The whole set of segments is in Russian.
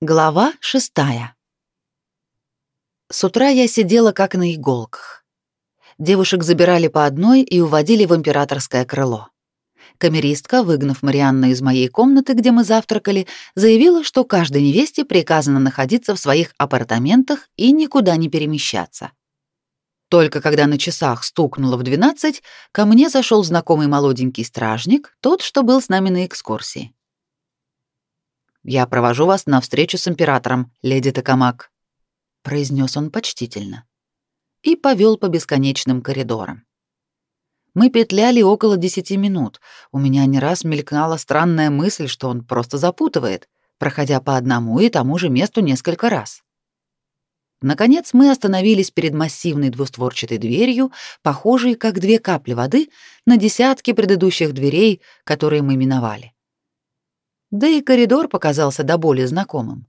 Глава шестая. С утра я сидела как на иголках. Девушек забирали по одной и уводили в императорское крыло. Камеристка, выгнав Марианну из моей комнаты, где мы завтракали, заявила, что каждой невесте приказано находиться в своих апартаментах и никуда не перемещаться. Только когда на часах стукнуло в 12, ко мне зашел знакомый молоденький стражник, тот, что был с нами на экскурсии. Я провожу вас на встречу с императором, леди Такамак, произнес он почтительно и повел по бесконечным коридорам. Мы петляли около десяти минут. У меня не раз мелькнула странная мысль, что он просто запутывает, проходя по одному и тому же месту несколько раз. Наконец мы остановились перед массивной двустворчатой дверью, похожей как две капли воды на десятки предыдущих дверей, которые мы миновали. Да и коридор показался до боли знакомым.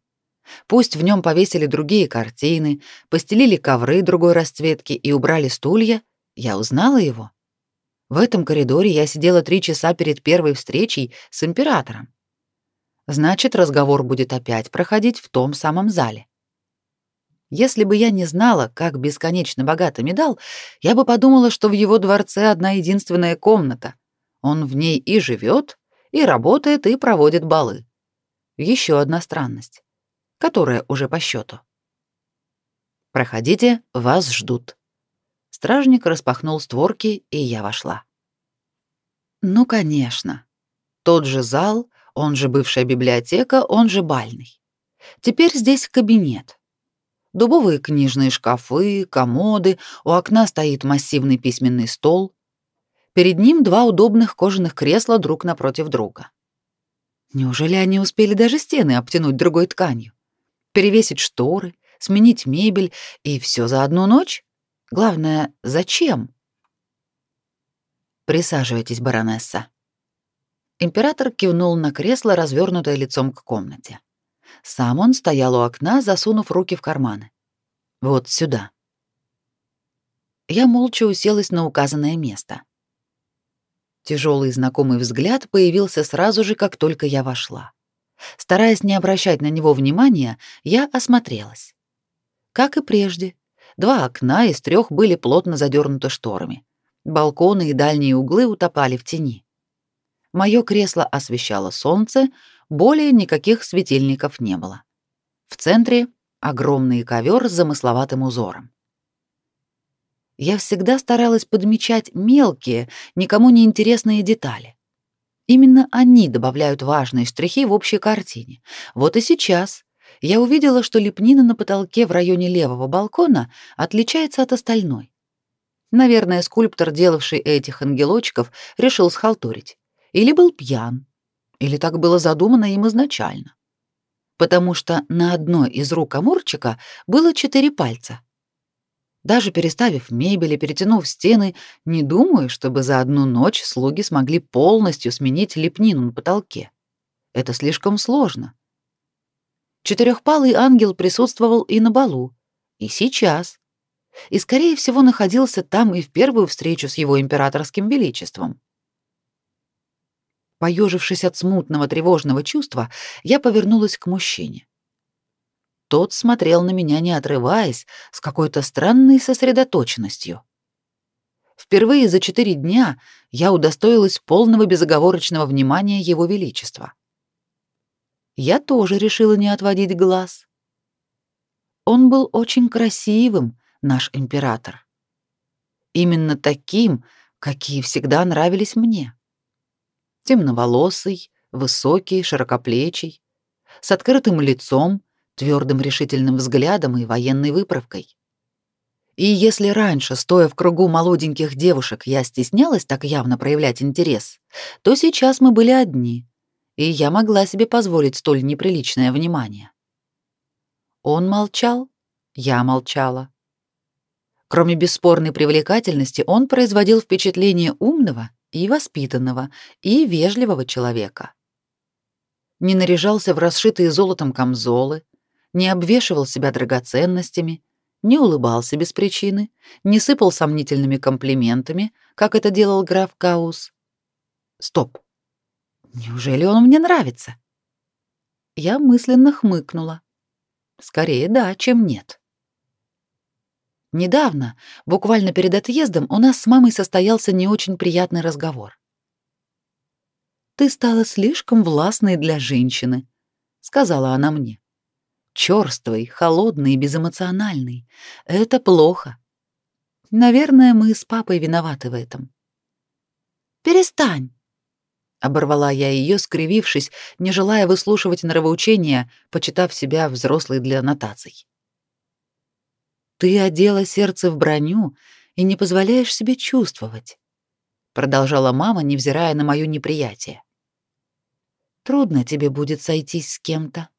Пусть в нем повесили другие картины, постелили ковры другой расцветки и убрали стулья, я узнала его. В этом коридоре я сидела три часа перед первой встречей с императором. Значит, разговор будет опять проходить в том самом зале. Если бы я не знала, как бесконечно богата медал, я бы подумала, что в его дворце одна единственная комната. Он в ней и живет, и работает, и проводит балы. Еще одна странность, которая уже по счету. Проходите, вас ждут. Стражник распахнул створки, и я вошла. Ну, конечно. Тот же зал, он же бывшая библиотека, он же бальный. Теперь здесь кабинет. Дубовые книжные шкафы, комоды, у окна стоит массивный письменный стол, Перед ним два удобных кожаных кресла друг напротив друга. Неужели они успели даже стены обтянуть другой тканью? Перевесить шторы, сменить мебель и все за одну ночь? Главное, зачем? Присаживайтесь, баронесса. Император кивнул на кресло, развернутое лицом к комнате. Сам он стоял у окна, засунув руки в карманы. Вот сюда. Я молча уселась на указанное место. Тяжелый знакомый взгляд появился сразу же, как только я вошла. Стараясь не обращать на него внимания, я осмотрелась. Как и прежде, два окна из трех были плотно задернуты шторами. Балконы и дальние углы утопали в тени. Мое кресло освещало солнце, более никаких светильников не было. В центре огромный ковер с замысловатым узором я всегда старалась подмечать мелкие, никому не интересные детали. Именно они добавляют важные штрихи в общей картине. Вот и сейчас я увидела, что лепнина на потолке в районе левого балкона отличается от остальной. Наверное, скульптор, делавший этих ангелочков, решил схалтурить. Или был пьян, или так было задумано им изначально. Потому что на одной из рук Амурчика было четыре пальца — даже переставив мебель и перетянув стены, не думаю, чтобы за одну ночь слуги смогли полностью сменить лепнину на потолке. Это слишком сложно. Четырехпалый ангел присутствовал и на балу, и сейчас. И, скорее всего, находился там и в первую встречу с его императорским величеством. Поежившись от смутного тревожного чувства, я повернулась к мужчине. Тот смотрел на меня, не отрываясь, с какой-то странной сосредоточенностью. Впервые за четыре дня я удостоилась полного безоговорочного внимания Его Величества. Я тоже решила не отводить глаз. Он был очень красивым, наш император. Именно таким, какие всегда нравились мне. Темноволосый, высокий, широкоплечий, с открытым лицом, твердым решительным взглядом и военной выправкой. И если раньше, стоя в кругу молоденьких девушек, я стеснялась так явно проявлять интерес, то сейчас мы были одни, и я могла себе позволить столь неприличное внимание. Он молчал, я молчала. Кроме бесспорной привлекательности, он производил впечатление умного и воспитанного, и вежливого человека. Не наряжался в расшитые золотом камзолы, не обвешивал себя драгоценностями, не улыбался без причины, не сыпал сомнительными комплиментами, как это делал граф Каус. Стоп. Неужели он мне нравится? Я мысленно хмыкнула. Скорее да, чем нет. Недавно, буквально перед отъездом, у нас с мамой состоялся не очень приятный разговор. «Ты стала слишком властной для женщины», — сказала она мне. «Чёрствой, холодной и безэмоциональной. Это плохо. Наверное, мы с папой виноваты в этом». «Перестань!» Оборвала я ее, скривившись, не желая выслушивать нравоучения, почитав себя взрослой для нотаций. «Ты одела сердце в броню и не позволяешь себе чувствовать», продолжала мама, невзирая на мое неприятие. «Трудно тебе будет сойтись с кем-то.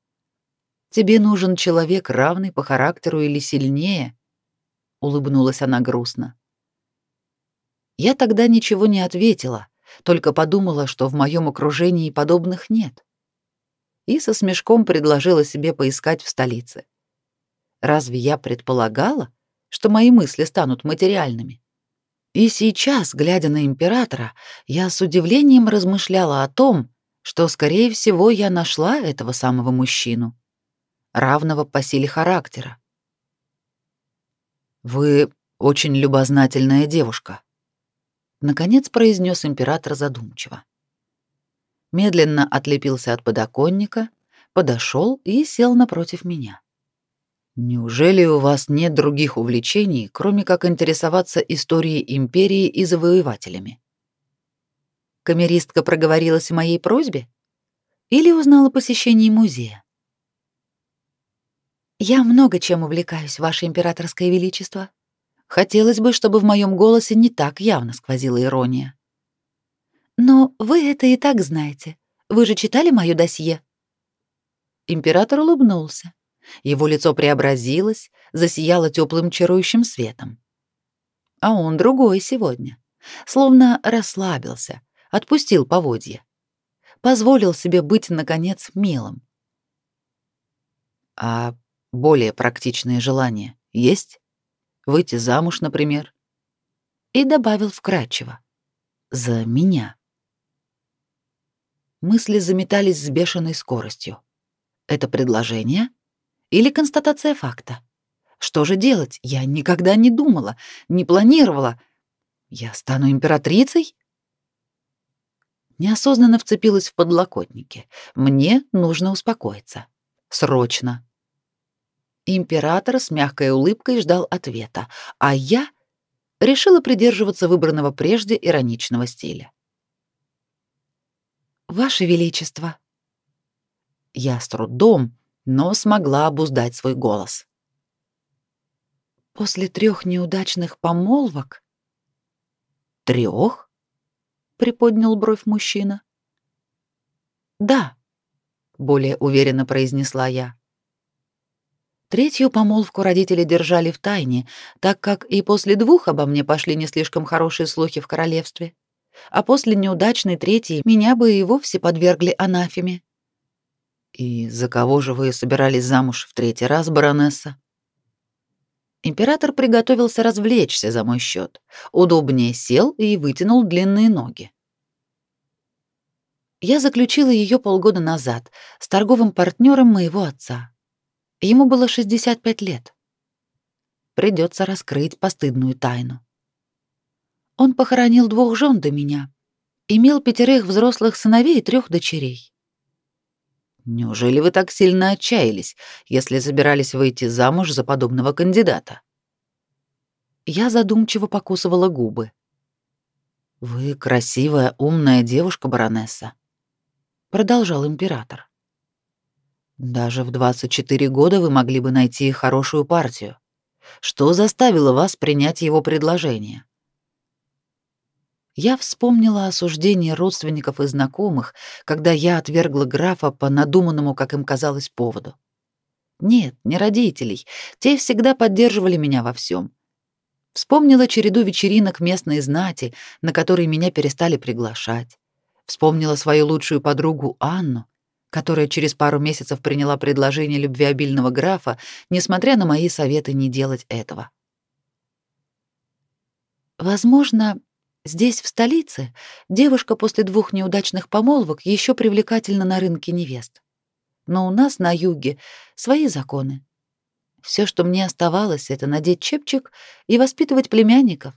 Тебе нужен человек, равный по характеру или сильнее», улыбнулась она грустно. Я тогда ничего не ответила, только подумала, что в моем окружении подобных нет. И со смешком предложила себе поискать в столице. Разве я предполагала, что мои мысли станут материальными? И сейчас, глядя на императора, я с удивлением размышляла о том, что, скорее всего, я нашла этого самого мужчину, равного по силе характера. «Вы очень любознательная девушка», наконец произнес император задумчиво. Медленно отлепился от подоконника, подошел и сел напротив меня. Неужели у вас нет других увлечений, кроме как интересоваться историей империи и завоевателями? Камеристка проговорилась о моей просьбе или узнала о посещении музея? Я много чем увлекаюсь, ваше императорское величество, Хотелось бы, чтобы в моем голосе не так явно сквозила ирония. Но вы это и так знаете. Вы же читали моё досье. Император улыбнулся. Его лицо преобразилось, засияло теплым чарующим светом. А он другой сегодня. Словно расслабился, отпустил поводья. Позволил себе быть, наконец, милым. А более практичные желания есть? выйти замуж, например. И добавил вкратчиво: "За меня". Мысли заметались с бешеной скоростью. Это предложение или констатация факта? Что же делать? Я никогда не думала, не планировала. Я стану императрицей? Неосознанно вцепилась в подлокотники. Мне нужно успокоиться. Срочно. Император с мягкой улыбкой ждал ответа, а я решила придерживаться выбранного прежде ироничного стиля. Ваше величество. Я с трудом, но смогла обуздать свой голос. После трех неудачных помолвок трех? приподнял бровь мужчина. Да, более уверенно произнесла я. Третью помолвку родители держали в тайне, так как и после двух обо мне пошли не слишком хорошие слухи в королевстве. А после неудачной третьей меня бы и вовсе подвергли анафеме. И за кого же вы собирались замуж в третий раз, баронесса? Император приготовился развлечься за мой счет. Удобнее сел и вытянул длинные ноги. Я заключила ее полгода назад с торговым партнером моего отца. Ему было 65 лет. Придется раскрыть постыдную тайну. Он похоронил двух жен до меня, имел пятерых взрослых сыновей и трех дочерей. Неужели вы так сильно отчаялись, если собирались выйти замуж за подобного кандидата? Я задумчиво покусывала губы. Вы красивая, умная девушка, баронесса, продолжал император. Даже в 24 года вы могли бы найти хорошую партию. Что заставило вас принять его предложение? Я вспомнила осуждение родственников и знакомых, когда я отвергла графа по надуманному, как им казалось, поводу. Нет, не родителей. Те всегда поддерживали меня во всем. Вспомнила череду вечеринок местной знати, на которые меня перестали приглашать. Вспомнила свою лучшую подругу Анну, которая через пару месяцев приняла предложение любвеобильного графа, несмотря на мои советы не делать этого. Возможно, здесь, в столице, девушка после двух неудачных помолвок еще привлекательна на рынке невест. но у нас на юге свои законы. Все, что мне оставалось, это надеть чепчик и воспитывать племянников,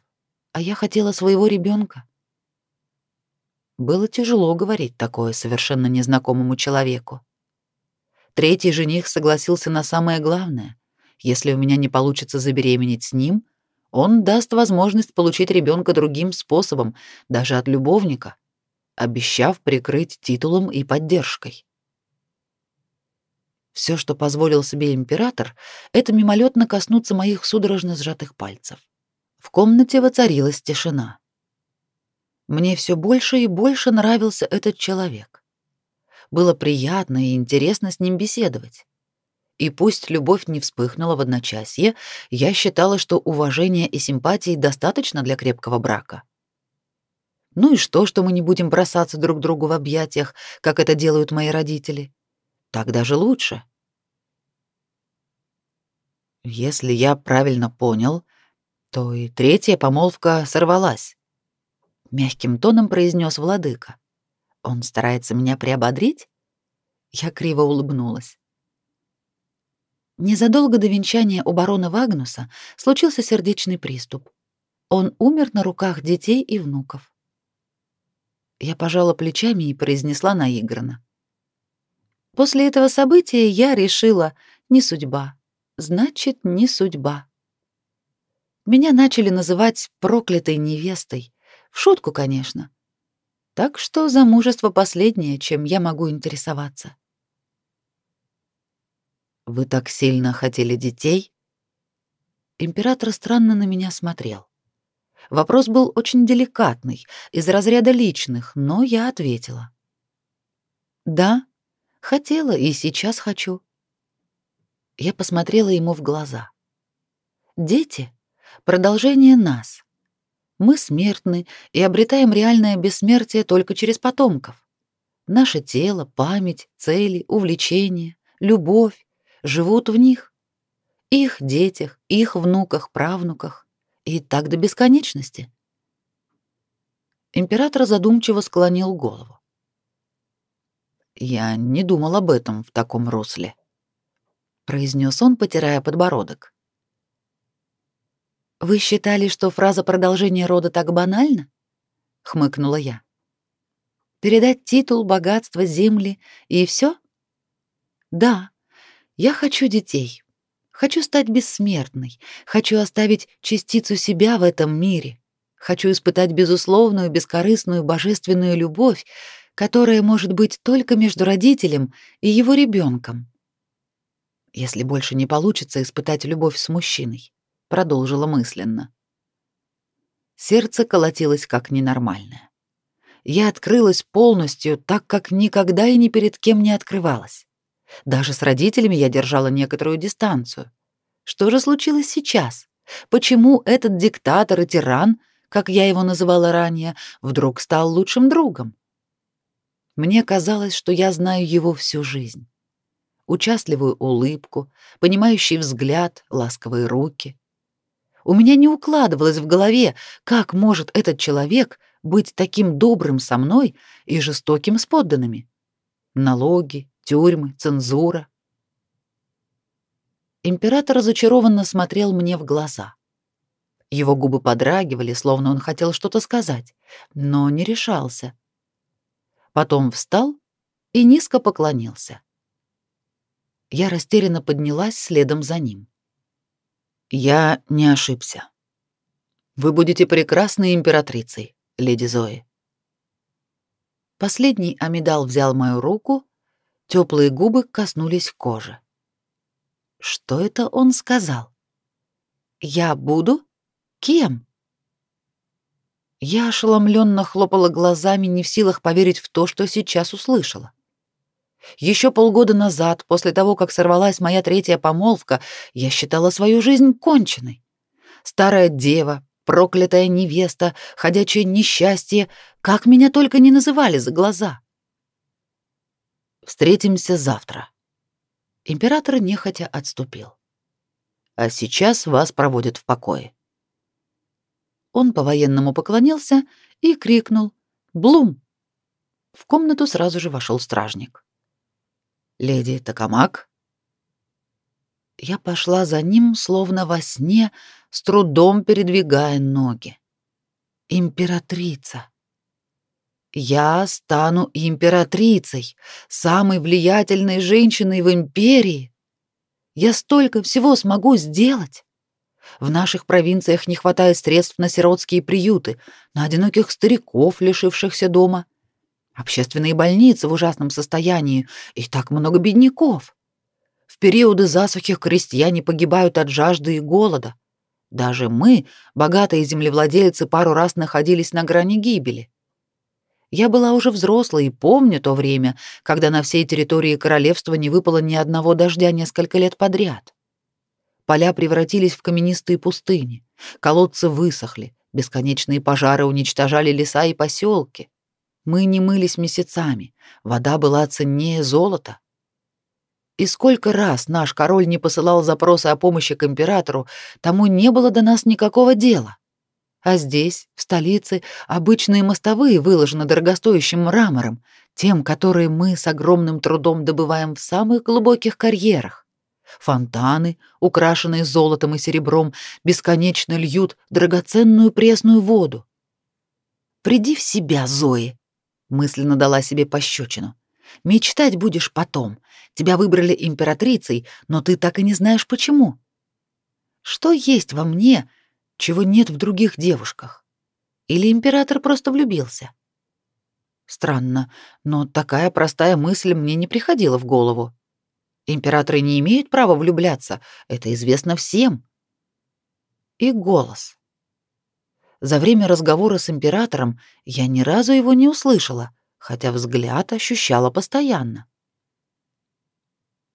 а я хотела своего ребенка. Было тяжело говорить такое совершенно незнакомому человеку. Третий жених согласился на самое главное. Если у меня не получится забеременеть с ним, он даст возможность получить ребенка другим способом, даже от любовника, обещав прикрыть титулом и поддержкой. Все, что позволил себе император, это мимолетно коснуться моих судорожно сжатых пальцев. В комнате воцарилась тишина. Мне все больше и больше нравился этот человек. Было приятно и интересно с ним беседовать. И пусть любовь не вспыхнула в одночасье, я считала, что уважения и симпатии достаточно для крепкого брака. Ну и что, что мы не будем бросаться друг другу в объятиях, как это делают мои родители? Так даже лучше. Если я правильно понял, то и третья помолвка сорвалась. Мягким тоном произнес владыка. Он старается меня приободрить? Я криво улыбнулась. Незадолго до венчания у барона Вагнуса случился сердечный приступ. Он умер на руках детей и внуков. Я пожала плечами и произнесла наигранно. После этого события я решила, не судьба. Значит, не судьба. Меня начали называть проклятой невестой. В шутку, конечно. Так что замужество последнее, чем я могу интересоваться. Вы так сильно хотели детей? Император странно на меня смотрел. Вопрос был очень деликатный, из разряда личных, но я ответила. Да, Хотела и сейчас хочу. Я посмотрела ему в глаза. Дети — продолжение нас. Мы смертны и обретаем реальное бессмертие только через потомков. Наше тело, память, цели, увлечения, любовь живут в них. Их детях, их внуках, правнуках. И так до бесконечности. Император задумчиво склонил голову. Я не думал об этом в таком русле, произнес он, потирая подбородок. Вы считали, что фраза продолжения рода так банальна? хмыкнула я. Передать титул, богатство, земли и все? Да. Я хочу детей. Хочу стать бессмертной. Хочу оставить частицу себя в этом мире. Хочу испытать безусловную, бескорыстную, божественную любовь, которое может быть только между родителем и его ребенком. Если больше не получится испытать любовь с мужчиной, продолжила мысленно. Сердце колотилось как ненормальное. Я открылась полностью, так как никогда и ни перед кем не открывалась. Даже с родителями я держала некоторую дистанцию. Что же случилось сейчас? Почему этот диктатор и тиран, как я его называла ранее, вдруг стал лучшим другом? Мне казалось, что я знаю его всю жизнь. Участливую улыбку, понимающий взгляд, ласковые руки. У меня не укладывалось в голове, как может этот человек быть таким добрым со мной и жестоким с подданными. Налоги, тюрьмы, цензура. Император разочарованно смотрел мне в глаза. Его губы подрагивали, словно он хотел что-то сказать, но не решался потом встал и низко поклонился. Я растерянно поднялась следом за ним. Я не ошибся. Вы будете прекрасной императрицей, леди Зои. Последний Амидал взял мою руку, теплые губы коснулись кожи. Что это он сказал? Я буду кем? Я ошеломленно хлопала глазами, не в силах поверить в то, что сейчас услышала. Еще полгода назад, после того, как сорвалась моя третья помолвка, я считала свою жизнь конченной. Старая дева, проклятая невеста, ходячее несчастье, как меня только не называли за глаза. Встретимся завтра. Император нехотя отступил. А сейчас вас проводят в покое. Он по-военному поклонился и крикнул «Блум!». В комнату сразу же вошел стражник. Леди Такамак?» Я пошла за ним, словно во сне, с трудом передвигая ноги. Императрица. Я стану императрицей, самой влиятельной женщиной в империи. Я столько всего смогу сделать. В наших провинциях не хватает средств на сиротские приюты, на одиноких стариков, лишившихся дома, общественные больницы в ужасном состоянии и так много бедняков. В периоды засухи крестьяне погибают от жажды и голода. Даже мы, богатые землевладельцы, пару раз находились на грани гибели. Я была уже взрослой и помню то время, когда на всей территории королевства не выпало ни одного дождя несколько лет подряд. Поля превратились в каменистые пустыни, колодцы высохли, бесконечные пожары уничтожали леса и поселки. Мы не мылись месяцами, вода была ценнее золота. И сколько раз наш король не посылал запросы о помощи к императору, тому не было до нас никакого дела. А здесь, в столице, обычные мостовые выложены дорогостоящим мрамором, тем, которые мы с огромным трудом добываем в самых глубоких карьерах. Фонтаны, украшенные золотом и серебром, бесконечно льют драгоценную пресную воду. «Приди в себя, Зои!» — мысленно дала себе пощечину. «Мечтать будешь потом. Тебя выбрали императрицей, но ты так и не знаешь, почему. Что есть во мне, чего нет в других девушках? Или император просто влюбился?» Странно, но такая простая мысль мне не приходила в голову. Императоры не имеют права влюбляться, это известно всем. И голос. За время разговора с императором я ни разу его не услышала, хотя взгляд ощущала постоянно.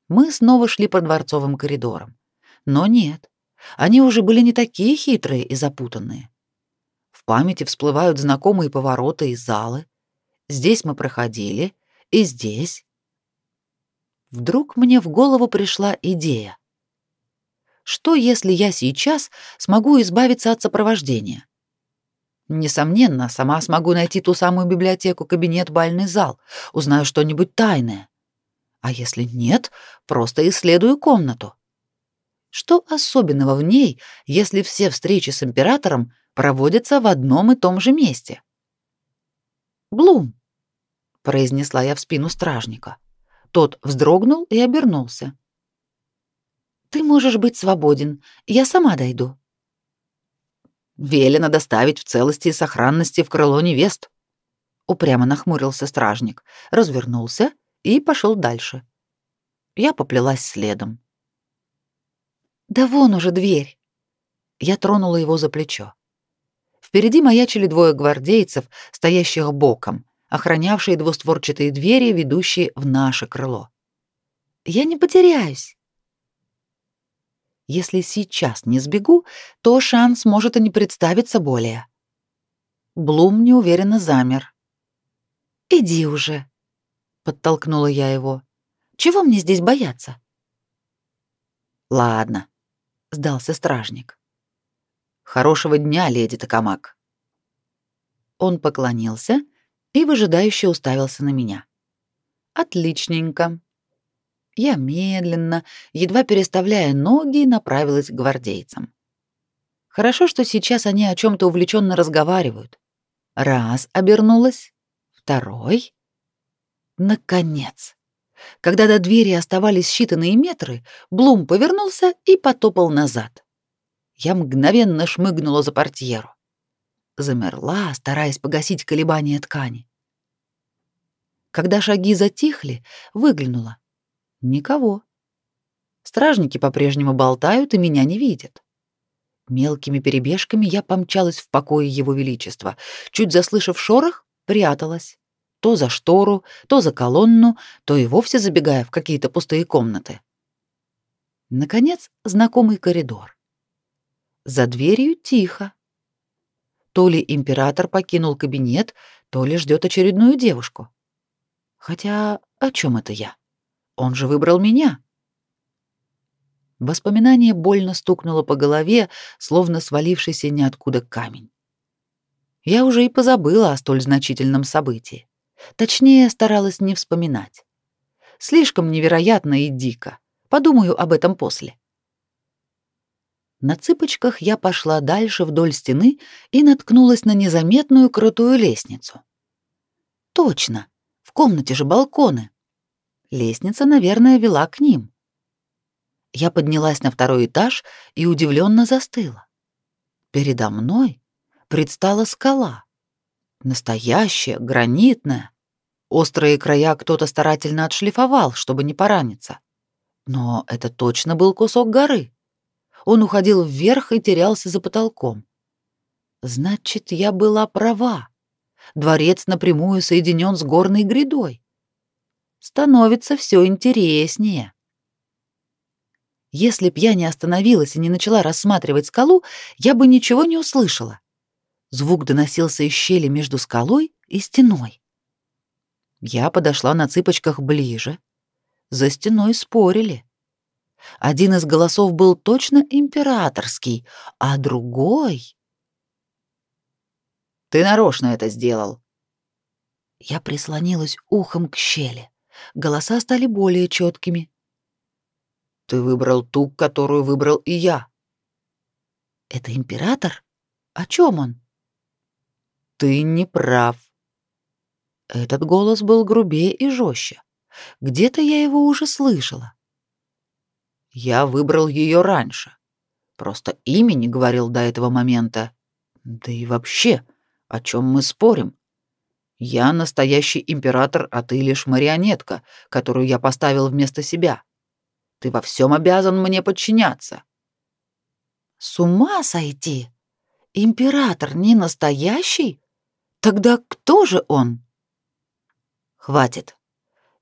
Мы снова шли по дворцовым коридорам. Но нет, они уже были не такие хитрые и запутанные. В памяти всплывают знакомые повороты и залы. Здесь мы проходили, и здесь, Вдруг мне в голову пришла идея. Что, если я сейчас смогу избавиться от сопровождения? Несомненно, сама смогу найти ту самую библиотеку, кабинет, бальный зал, узнаю что-нибудь тайное. А если нет, просто исследую комнату. Что особенного в ней, если все встречи с императором проводятся в одном и том же месте? «Блум», — произнесла я в спину стражника. Тот вздрогнул и обернулся. Ты можешь быть свободен. Я сама дойду. Велено доставить в целости и сохранности в крыло невест. Упрямо нахмурился стражник, развернулся и пошел дальше. Я поплелась следом. Да вон уже дверь. Я тронула его за плечо. Впереди маячили двое гвардейцев, стоящих боком, охранявшие двустворчатые двери, ведущие в наше крыло. Я не потеряюсь. Если сейчас не сбегу, то шанс может и не представиться более. Блум неуверенно замер. «Иди уже», — подтолкнула я его. «Чего мне здесь бояться?» «Ладно», — сдался стражник. «Хорошего дня, леди Токамак». Он поклонился и выжидающе уставился на меня. Отличненько. Я медленно, едва переставляя ноги, направилась к гвардейцам. Хорошо, что сейчас они о чем то увлеченно разговаривают. Раз обернулась, второй. Наконец. Когда до двери оставались считанные метры, Блум повернулся и потопал назад. Я мгновенно шмыгнула за портьеру замерла, стараясь погасить колебания ткани. Когда шаги затихли, выглянула. Никого. Стражники по-прежнему болтают и меня не видят. Мелкими перебежками я помчалась в покое его величества. Чуть заслышав шорох, пряталась. То за штору, то за колонну, то и вовсе забегая в какие-то пустые комнаты. Наконец, знакомый коридор. За дверью тихо. То ли император покинул кабинет, то ли ждет очередную девушку. Хотя о чем это я? Он же выбрал меня. Воспоминание больно стукнуло по голове, словно свалившийся ниоткуда камень. Я уже и позабыла о столь значительном событии. Точнее, старалась не вспоминать. Слишком невероятно и дико. Подумаю об этом после. На цыпочках я пошла дальше вдоль стены и наткнулась на незаметную крутую лестницу. Точно, в комнате же балконы. Лестница, наверное, вела к ним. Я поднялась на второй этаж и удивленно застыла. Передо мной предстала скала. Настоящая, гранитная. Острые края кто-то старательно отшлифовал, чтобы не пораниться. Но это точно был кусок горы. Он уходил вверх и терялся за потолком. Значит, я была права. Дворец напрямую соединен с горной грядой. Становится все интереснее. Если б я не остановилась и не начала рассматривать скалу, я бы ничего не услышала. Звук доносился из щели между скалой и стеной. Я подошла на цыпочках ближе. За стеной спорили. Один из голосов был точно императорский, а другой... «Ты нарочно это сделал». Я прислонилась ухом к щели. Голоса стали более четкими. Ты выбрал ту, которую выбрал и я. Это император? О чем он? Ты не прав. Этот голос был грубее и жестче. Где-то я его уже слышала. Я выбрал ее раньше. Просто имя не говорил до этого момента. Да и вообще, о чем мы спорим? Я настоящий император, а ты лишь марионетка, которую я поставил вместо себя. Ты во всем обязан мне подчиняться. С ума сойти? Император не настоящий? Тогда кто же он? Хватит.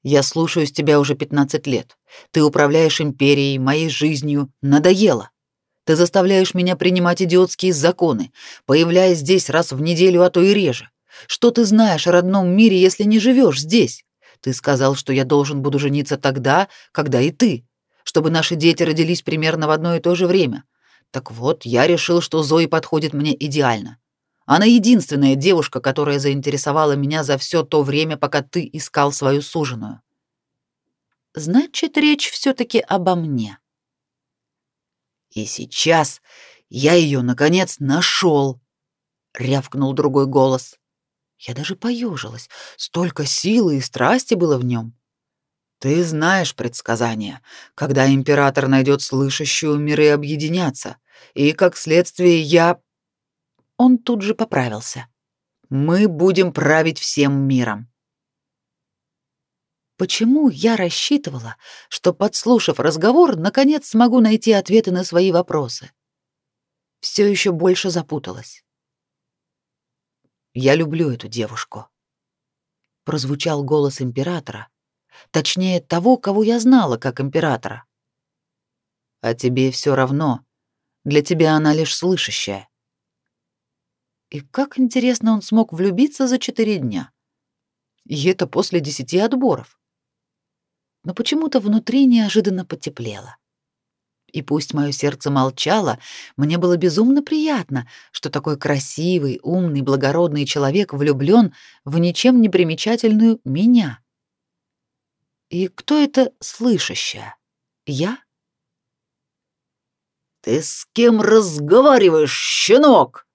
Я слушаюсь тебя уже 15 лет. Ты управляешь империей, моей жизнью. Надоело. Ты заставляешь меня принимать идиотские законы, появляясь здесь раз в неделю, а то и реже. Что ты знаешь о родном мире, если не живешь здесь? Ты сказал, что я должен буду жениться тогда, когда и ты чтобы наши дети родились примерно в одно и то же время. Так вот, я решил, что Зои подходит мне идеально. Она единственная девушка, которая заинтересовала меня за все то время, пока ты искал свою суженую. Значит, речь все таки обо мне. И сейчас я ее наконец нашел, рявкнул другой голос. Я даже поежилась. Столько силы и страсти было в нем. Ты знаешь предсказания, когда император найдет слышащую, миры объединятся, и как следствие я Он тут же поправился. Мы будем править всем миром. Почему я рассчитывала, что подслушав разговор, наконец смогу найти ответы на свои вопросы? Все еще больше запуталась. Я люблю эту девушку. Прозвучал голос императора, Точнее, того, кого я знала как императора. А тебе все равно. Для тебя она лишь слышащая. И как интересно он смог влюбиться за четыре дня. И это после десяти отборов. Но почему-то внутри неожиданно потеплело. И пусть мое сердце молчало, мне было безумно приятно, что такой красивый, умный, благородный человек влюблен в ничем не примечательную меня. И кто это слышащая? Я? Ты с кем разговариваешь, щенок?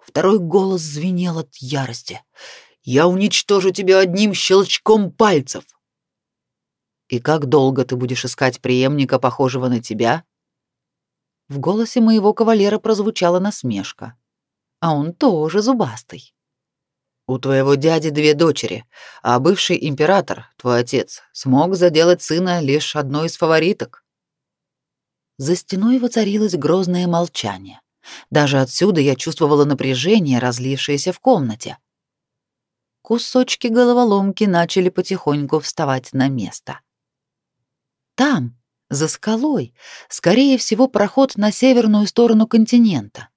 Второй голос звенел от ярости. Я уничтожу тебя одним щелчком пальцев. И как долго ты будешь искать преемника, похожего на тебя? В голосе моего кавалера прозвучала насмешка. А он тоже зубастый. У твоего дяди две дочери, а бывший император, твой отец, смог заделать сына лишь одной из фавориток. За стеной воцарилось грозное молчание. Даже отсюда я чувствовала напряжение, разлившееся в комнате. Кусочки головоломки начали потихоньку вставать на место. Там, за скалой, скорее всего, проход на северную сторону континента.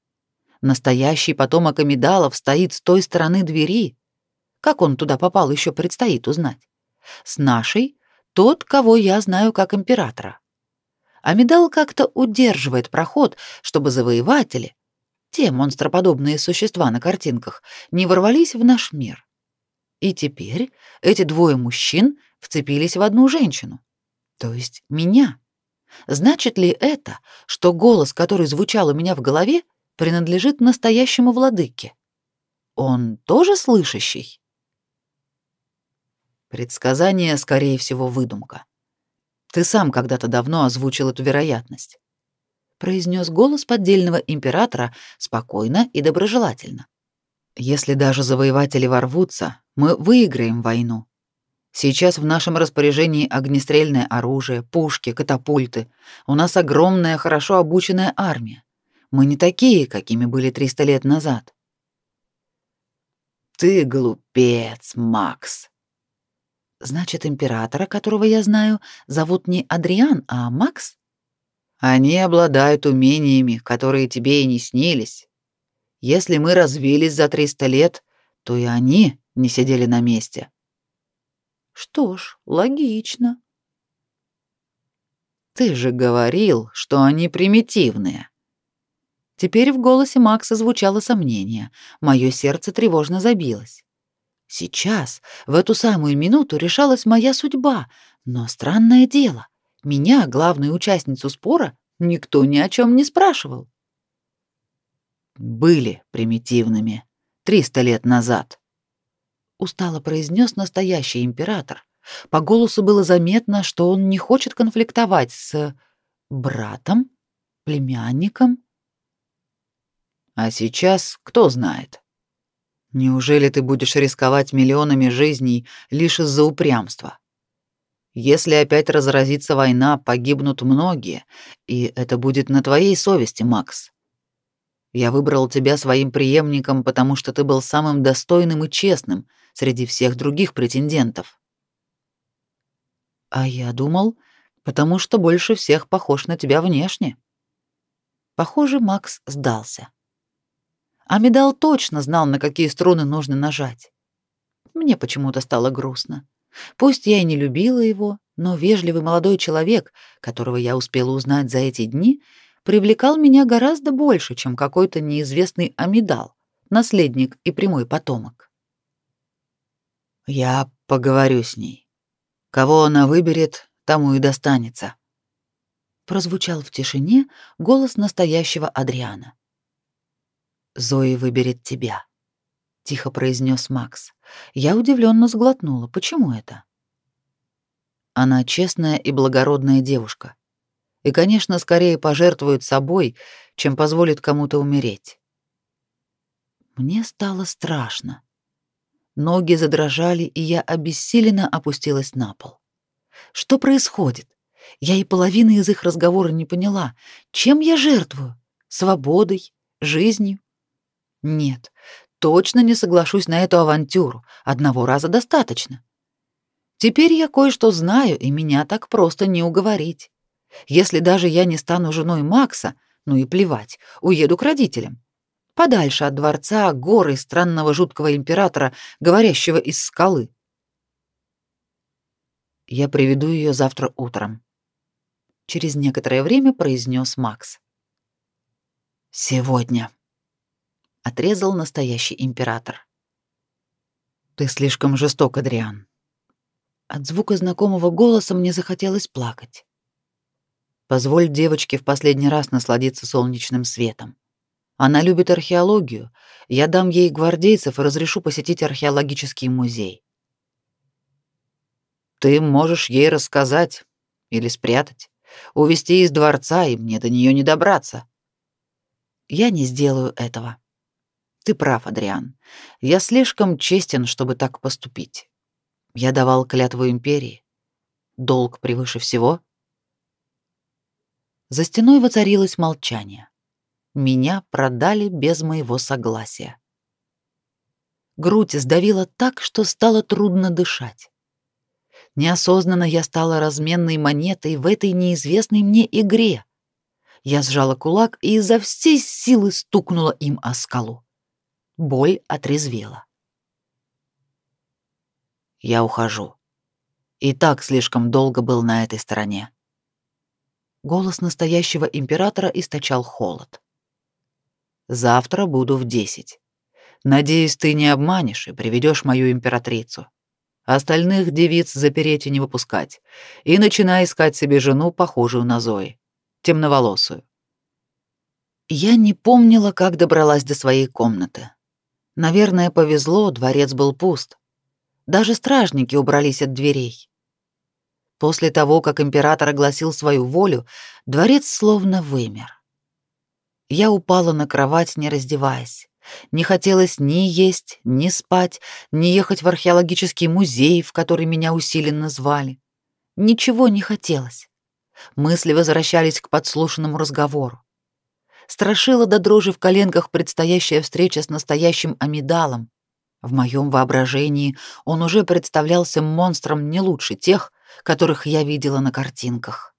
Настоящий потомок Амидалов стоит с той стороны двери. Как он туда попал, еще предстоит узнать. С нашей — тот, кого я знаю как императора. Амидал как-то удерживает проход, чтобы завоеватели, те монстроподобные существа на картинках, не ворвались в наш мир. И теперь эти двое мужчин вцепились в одну женщину, то есть меня. Значит ли это, что голос, который звучал у меня в голове, принадлежит настоящему владыке? Он тоже слышащий? Предсказание, скорее всего, выдумка. Ты сам когда-то давно озвучил эту вероятность, произнес голос поддельного императора спокойно и доброжелательно. Если даже завоеватели ворвутся, мы выиграем войну. Сейчас в нашем распоряжении огнестрельное оружие, пушки, катапульты. У нас огромная, хорошо обученная армия. Мы не такие, какими были 300 лет назад. Ты глупец, Макс. Значит, императора, которого я знаю, зовут не Адриан, а Макс? Они обладают умениями, которые тебе и не снились. Если мы развились за 300 лет, то и они не сидели на месте. Что ж, логично. Ты же говорил, что они примитивные. Теперь в голосе Макса звучало сомнение. Мое сердце тревожно забилось. Сейчас, в эту самую минуту, решалась моя судьба, но странное дело, меня, главную участницу спора, никто ни о чем не спрашивал. Были примитивными триста лет назад устало произнес настоящий император. По голосу было заметно, что он не хочет конфликтовать с братом, племянником. А сейчас кто знает? Неужели ты будешь рисковать миллионами жизней лишь из-за упрямства? Если опять разразится война, погибнут многие, и это будет на твоей совести, Макс. Я выбрал тебя своим преемником, потому что ты был самым достойным и честным среди всех других претендентов. А я думал, потому что больше всех похож на тебя внешне. Похоже, Макс сдался. А Медал точно знал, на какие струны нужно нажать. Мне почему-то стало грустно. Пусть я и не любила его, но вежливый молодой человек, которого я успела узнать за эти дни, привлекал меня гораздо больше, чем какой-то неизвестный Амидал, наследник и прямой потомок. Я поговорю с ней. Кого она выберет, тому и достанется. Прозвучал в тишине голос настоящего Адриана. Зои выберет тебя, тихо произнес Макс. Я удивленно сглотнула. Почему это? Она честная и благородная девушка и, конечно, скорее пожертвует собой, чем позволит кому-то умереть. Мне стало страшно. Ноги задрожали, и я обессиленно опустилась на пол. Что происходит? Я и половины из их разговора не поняла. Чем я жертвую? Свободой? Жизнью? Нет, точно не соглашусь на эту авантюру. Одного раза достаточно. Теперь я кое-что знаю, и меня так просто не уговорить. Если даже я не стану женой Макса, ну и плевать, уеду к родителям. Подальше от дворца, горы странного жуткого императора, говорящего из скалы. Я приведу ее завтра утром. Через некоторое время произнес Макс. Сегодня. Отрезал настоящий император. Ты слишком жесток, Адриан. От звука знакомого голоса мне захотелось плакать. Позволь девочке в последний раз насладиться солнечным светом. Она любит археологию. Я дам ей гвардейцев и разрешу посетить археологический музей. Ты можешь ей рассказать или спрятать, увести из дворца, и мне до нее не добраться. Я не сделаю этого. Ты прав, Адриан. Я слишком честен, чтобы так поступить. Я давал клятву империи. Долг превыше всего — за стеной воцарилось молчание. Меня продали без моего согласия. Грудь сдавила так, что стало трудно дышать. Неосознанно я стала разменной монетой в этой неизвестной мне игре. Я сжала кулак и изо всей силы стукнула им о скалу. Боль отрезвела. Я ухожу. И так слишком долго был на этой стороне. Голос настоящего императора источал холод. Завтра буду в десять. Надеюсь, ты не обманешь и приведешь мою императрицу. Остальных девиц запереть и не выпускать. И начинай искать себе жену, похожую на Зои. Темноволосую. Я не помнила, как добралась до своей комнаты. Наверное, повезло, дворец был пуст. Даже стражники убрались от дверей. После того, как император огласил свою волю, дворец словно вымер. Я упала на кровать, не раздеваясь. Не хотелось ни есть, ни спать, ни ехать в археологический музей, в который меня усиленно звали. Ничего не хотелось. Мысли возвращались к подслушанному разговору. Страшила до дрожи в коленках предстоящая встреча с настоящим Амидалом. В моем воображении он уже представлялся монстром не лучше тех, которых я видела на картинках.